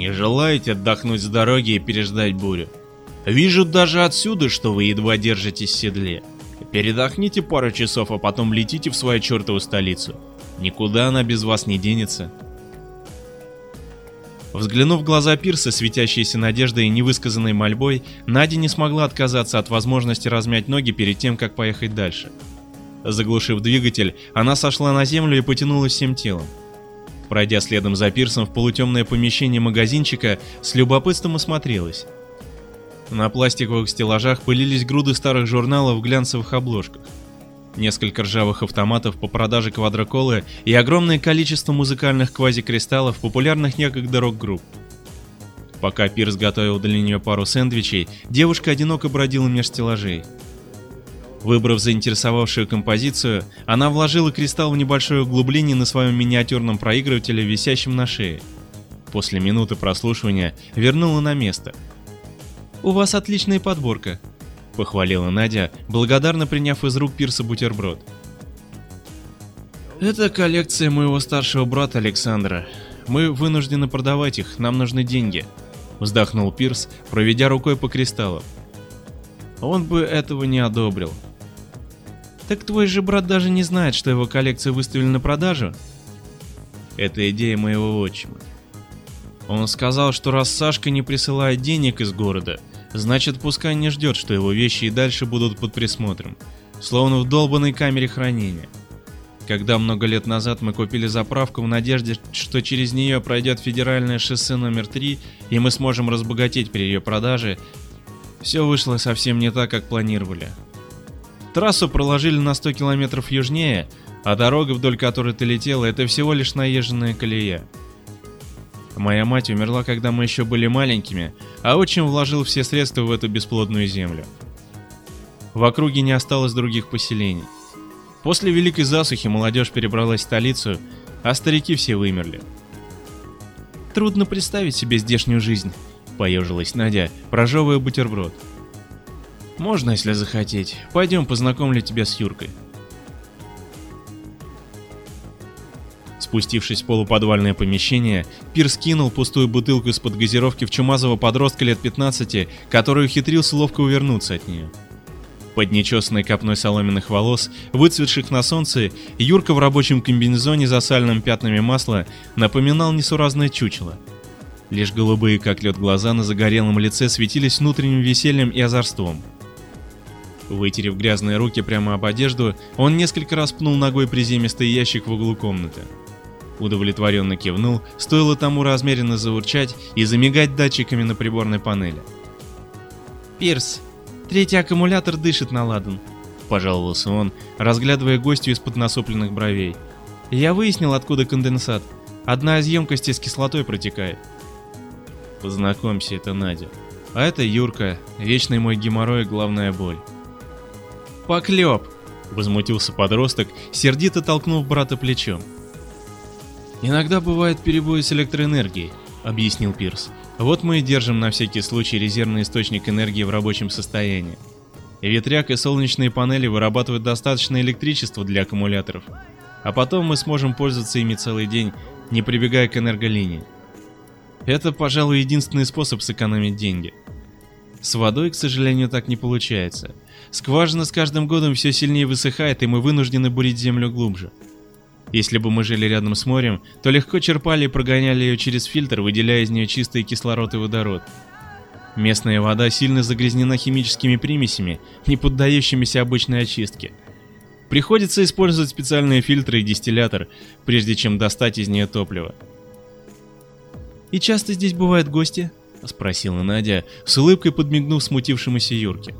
Не желаете отдохнуть с дороги и переждать бурю? Вижу даже отсюда, что вы едва держитесь в седле. Передохните пару часов, а потом летите в свою чертову столицу. Никуда она без вас не денется. Взглянув в глаза Пирса, светящиеся надеждой и невысказанной мольбой, Надя не смогла отказаться от возможности размять ноги перед тем, как поехать дальше. Заглушив двигатель, она сошла на землю и потянулась всем телом. Пройдя следом за Пирсом в полутемное помещение магазинчика, с любопытством осмотрелась. На пластиковых стеллажах пылились груды старых журналов в глянцевых обложках. Несколько ржавых автоматов по продаже квадроколы и огромное количество музыкальных квазикристаллов популярных некогда рок-групп. Пока Пирс готовил для нее пару сэндвичей, девушка одиноко бродила меж стеллажей. Выбрав заинтересовавшую композицию, она вложила кристалл в небольшое углубление на своем миниатюрном проигрывателе, висящем на шее. После минуты прослушивания вернула на место – «У вас отличная подборка», — похвалила Надя, благодарно приняв из рук Пирса бутерброд. «Это коллекция моего старшего брата Александра. Мы вынуждены продавать их, нам нужны деньги», — вздохнул Пирс, проведя рукой по кристаллам. «Он бы этого не одобрил». «Так твой же брат даже не знает, что его коллекция выставлена на продажу?» «Это идея моего отчима. Он сказал, что раз Сашка не присылает денег из города, Значит, пускай не ждет, что его вещи и дальше будут под присмотром, словно в долбанной камере хранения. Когда много лет назад мы купили заправку в надежде, что через нее пройдет федеральное шоссе номер 3 и мы сможем разбогатеть при ее продаже, все вышло совсем не так, как планировали. Трассу проложили на 100 километров южнее, а дорога, вдоль которой ты летела, это всего лишь наезженная колея. Моя мать умерла, когда мы еще были маленькими, а отчим вложил все средства в эту бесплодную землю. В округе не осталось других поселений. После Великой засухи молодежь перебралась в столицу, а старики все вымерли. «Трудно представить себе здешнюю жизнь», — поежилась Надя, прожевывая бутерброд. «Можно, если захотеть. Пойдем познакомлю тебя с Юркой». Спустившись в полуподвальное помещение, Пирс кинул пустую бутылку из-под газировки в чумазого подростка лет 15, который ухитрился ловко увернуться от нее. Под нечесанной копной соломенных волос, выцветших на солнце, Юрка в рабочем комбинезоне за сальным пятнами масла напоминал несуразное чучело. Лишь голубые, как лед, глаза на загорелом лице светились внутренним весельем и озорством. Вытерев грязные руки прямо об одежду, он несколько раз пнул ногой приземистый ящик в углу комнаты. Удовлетворенно кивнул, стоило тому размеренно заурчать и замигать датчиками на приборной панели. «Пирс, третий аккумулятор дышит на ладан», — пожаловался он, разглядывая гостю из-под насупленных бровей. «Я выяснил, откуда конденсат. Одна из емкостей с кислотой протекает». «Познакомься, это Надя. А это Юрка, вечный мой геморрой и главная боль». «Поклеп!» — возмутился подросток, сердито толкнув брата плечом. «Иногда бывает перебои с электроэнергией», — объяснил Пирс. «Вот мы и держим на всякий случай резервный источник энергии в рабочем состоянии. Ветряк и солнечные панели вырабатывают достаточно электричества для аккумуляторов, а потом мы сможем пользоваться ими целый день, не прибегая к энерголинии. Это, пожалуй, единственный способ сэкономить деньги. С водой, к сожалению, так не получается. Скважина с каждым годом все сильнее высыхает, и мы вынуждены бурить землю глубже. Если бы мы жили рядом с морем, то легко черпали и прогоняли ее через фильтр, выделяя из нее чистый кислород и водород. Местная вода сильно загрязнена химическими примесями, не поддающимися обычной очистке. Приходится использовать специальные фильтры и дистиллятор, прежде чем достать из нее топливо. «И часто здесь бывают гости?» — спросила Надя, с улыбкой подмигнув смутившемуся Юрке.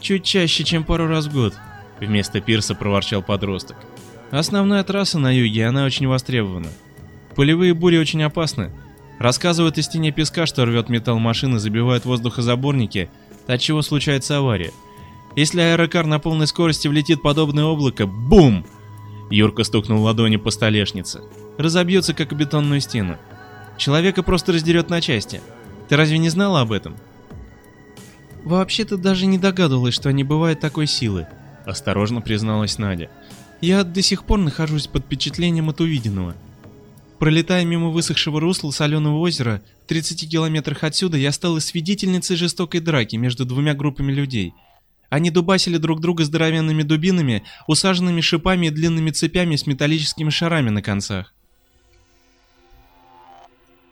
«Чуть чаще, чем пару раз в год», — вместо пирса проворчал подросток. Основная трасса на юге, она очень востребована. Полевые бури очень опасны. Рассказывают из стене песка, что рвет металл машины, забивают воздухозаборники, от чего случается авария. Если аэрокар на полной скорости влетит подобное облако, бум! Юрка стукнул ладони по столешнице. Разобьется, как бетонную стену. Человека просто раздерет на части. Ты разве не знала об этом? Вообще-то даже не догадывалась, что они бывают такой силы, осторожно призналась Надя. Я до сих пор нахожусь под впечатлением от увиденного. Пролетая мимо высохшего русла соленого озера, в 30 километрах отсюда я стала свидетельницей жестокой драки между двумя группами людей. Они дубасили друг друга здоровенными дубинами, усаженными шипами и длинными цепями с металлическими шарами на концах.